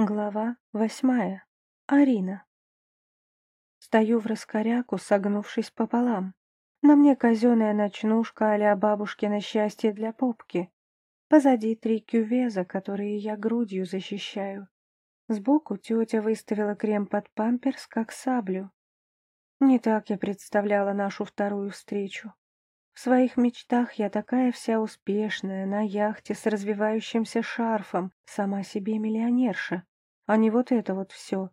Глава восьмая. Арина. Стою в раскоряку, согнувшись пополам. На мне казенная ночнушка а-ля бабушкино счастье для попки. Позади три кювеза, которые я грудью защищаю. Сбоку тетя выставила крем под памперс, как саблю. Не так я представляла нашу вторую встречу. В своих мечтах я такая вся успешная, на яхте с развивающимся шарфом, сама себе миллионерша а не вот это вот все.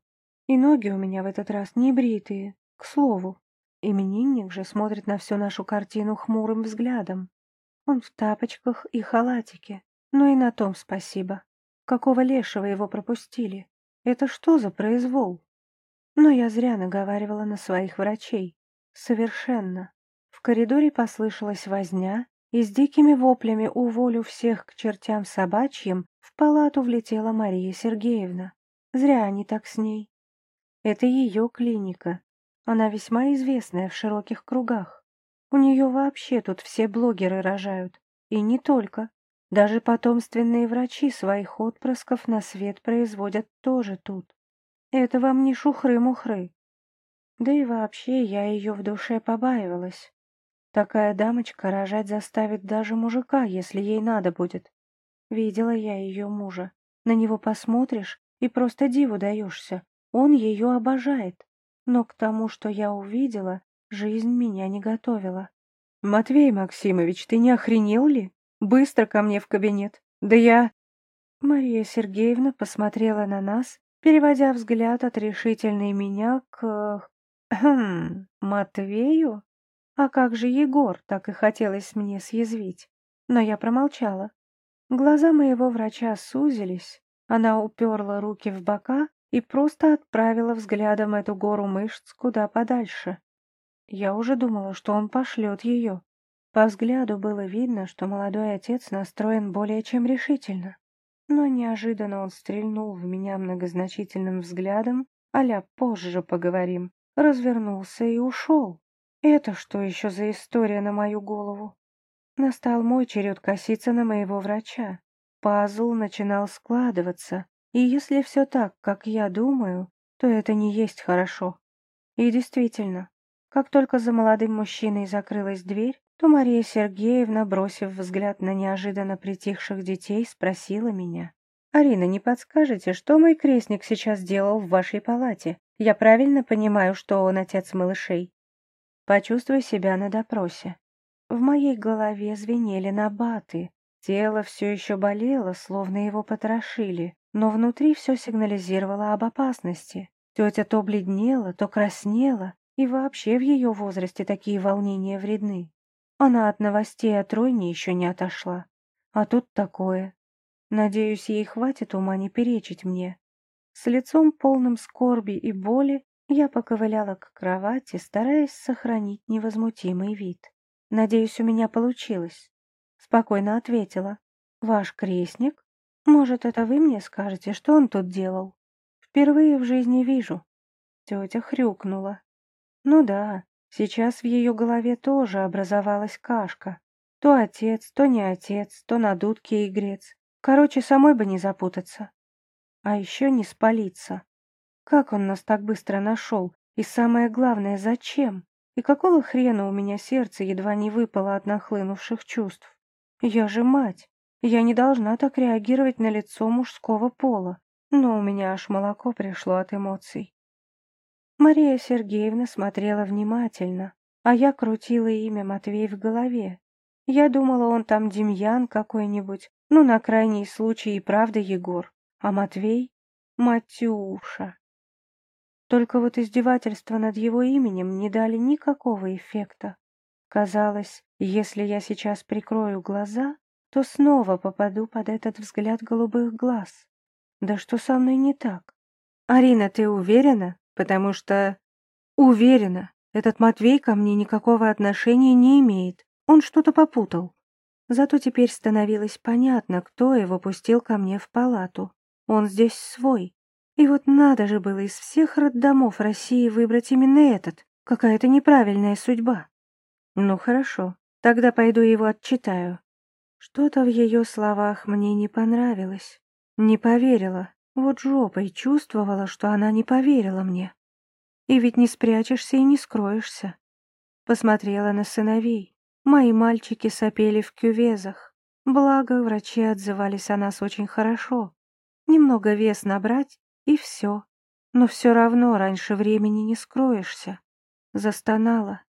И ноги у меня в этот раз не бритые, к слову. Именинник же смотрит на всю нашу картину хмурым взглядом. Он в тапочках и халатике, но и на том спасибо. Какого лешего его пропустили? Это что за произвол? Но я зря наговаривала на своих врачей. Совершенно. В коридоре послышалась возня, и с дикими воплями «уволю всех к чертям собачьим» в палату влетела Мария Сергеевна. Зря они так с ней. Это ее клиника. Она весьма известная в широких кругах. У нее вообще тут все блогеры рожают. И не только. Даже потомственные врачи своих отпрысков на свет производят тоже тут. Это вам не шухры-мухры. Да и вообще я ее в душе побаивалась. Такая дамочка рожать заставит даже мужика, если ей надо будет. Видела я ее мужа. На него посмотришь, и просто диву даешься. Он ее обожает. Но к тому, что я увидела, жизнь меня не готовила. «Матвей Максимович, ты не охренел ли? Быстро ко мне в кабинет. Да я...» Мария Сергеевна посмотрела на нас, переводя взгляд от решительной меня к... «Хм, Матвею? А как же Егор?» Так и хотелось мне съязвить. Но я промолчала. Глаза моего врача сузились, она уперла руки в бока и просто отправила взглядом эту гору мышц куда подальше. Я уже думала, что он пошлет ее. По взгляду было видно, что молодой отец настроен более чем решительно. Но неожиданно он стрельнул в меня многозначительным взглядом, аля позже поговорим, развернулся и ушел. Это что еще за история на мою голову? Настал мой черед коситься на моего врача. Пазл начинал складываться, и если все так, как я думаю, то это не есть хорошо. И действительно, как только за молодым мужчиной закрылась дверь, то Мария Сергеевна, бросив взгляд на неожиданно притихших детей, спросила меня. «Арина, не подскажете, что мой крестник сейчас делал в вашей палате? Я правильно понимаю, что он отец малышей?» Почувствуй себя на допросе. В моей голове звенели набаты, Тело все еще болело, словно его потрошили, но внутри все сигнализировало об опасности. Тетя то бледнела, то краснела, и вообще в ее возрасте такие волнения вредны. Она от новостей о тройне еще не отошла. А тут такое. Надеюсь, ей хватит ума не перечить мне. С лицом полным скорби и боли я поковыляла к кровати, стараясь сохранить невозмутимый вид. Надеюсь, у меня получилось. Спокойно ответила. «Ваш крестник? Может, это вы мне скажете, что он тут делал? Впервые в жизни вижу». Тетя хрюкнула. «Ну да, сейчас в ее голове тоже образовалась кашка. То отец, то не отец, то на дудке игрец. Короче, самой бы не запутаться. А еще не спалиться. Как он нас так быстро нашел? И самое главное, зачем? И какого хрена у меня сердце едва не выпало от нахлынувших чувств? Я же мать. Я не должна так реагировать на лицо мужского пола. Но у меня аж молоко пришло от эмоций. Мария Сергеевна смотрела внимательно, а я крутила имя Матвей в голове. Я думала, он там Демьян какой-нибудь, ну, на крайний случай и правда Егор. А Матвей — Матюша. Только вот издевательства над его именем не дали никакого эффекта. Казалось, если я сейчас прикрою глаза, то снова попаду под этот взгляд голубых глаз. Да что со мной не так? Арина, ты уверена? Потому что... Уверена. Этот Матвей ко мне никакого отношения не имеет. Он что-то попутал. Зато теперь становилось понятно, кто его пустил ко мне в палату. Он здесь свой. И вот надо же было из всех роддомов России выбрать именно этот. Какая-то неправильная судьба. Ну хорошо, тогда пойду его отчитаю. Что-то в ее словах мне не понравилось. Не поверила. Вот жопой чувствовала, что она не поверила мне. И ведь не спрячешься и не скроешься. Посмотрела на сыновей. Мои мальчики сопели в кювезах. Благо, врачи отзывались о нас очень хорошо. Немного вес набрать, и все. Но все равно раньше времени не скроешься. Застонала.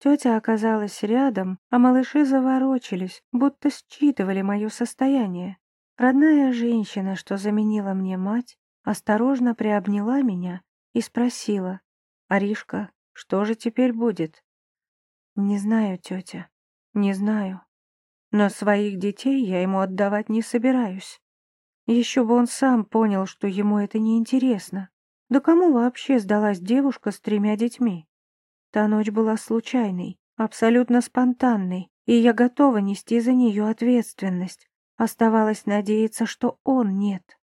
Тетя оказалась рядом, а малыши заворочились, будто считывали мое состояние. Родная женщина, что заменила мне мать, осторожно приобняла меня и спросила, «Аришка, что же теперь будет?» «Не знаю, тетя, не знаю. Но своих детей я ему отдавать не собираюсь. Еще бы он сам понял, что ему это неинтересно. Да кому вообще сдалась девушка с тремя детьми? Та ночь была случайной, абсолютно спонтанной, и я готова нести за нее ответственность. Оставалось надеяться, что он нет.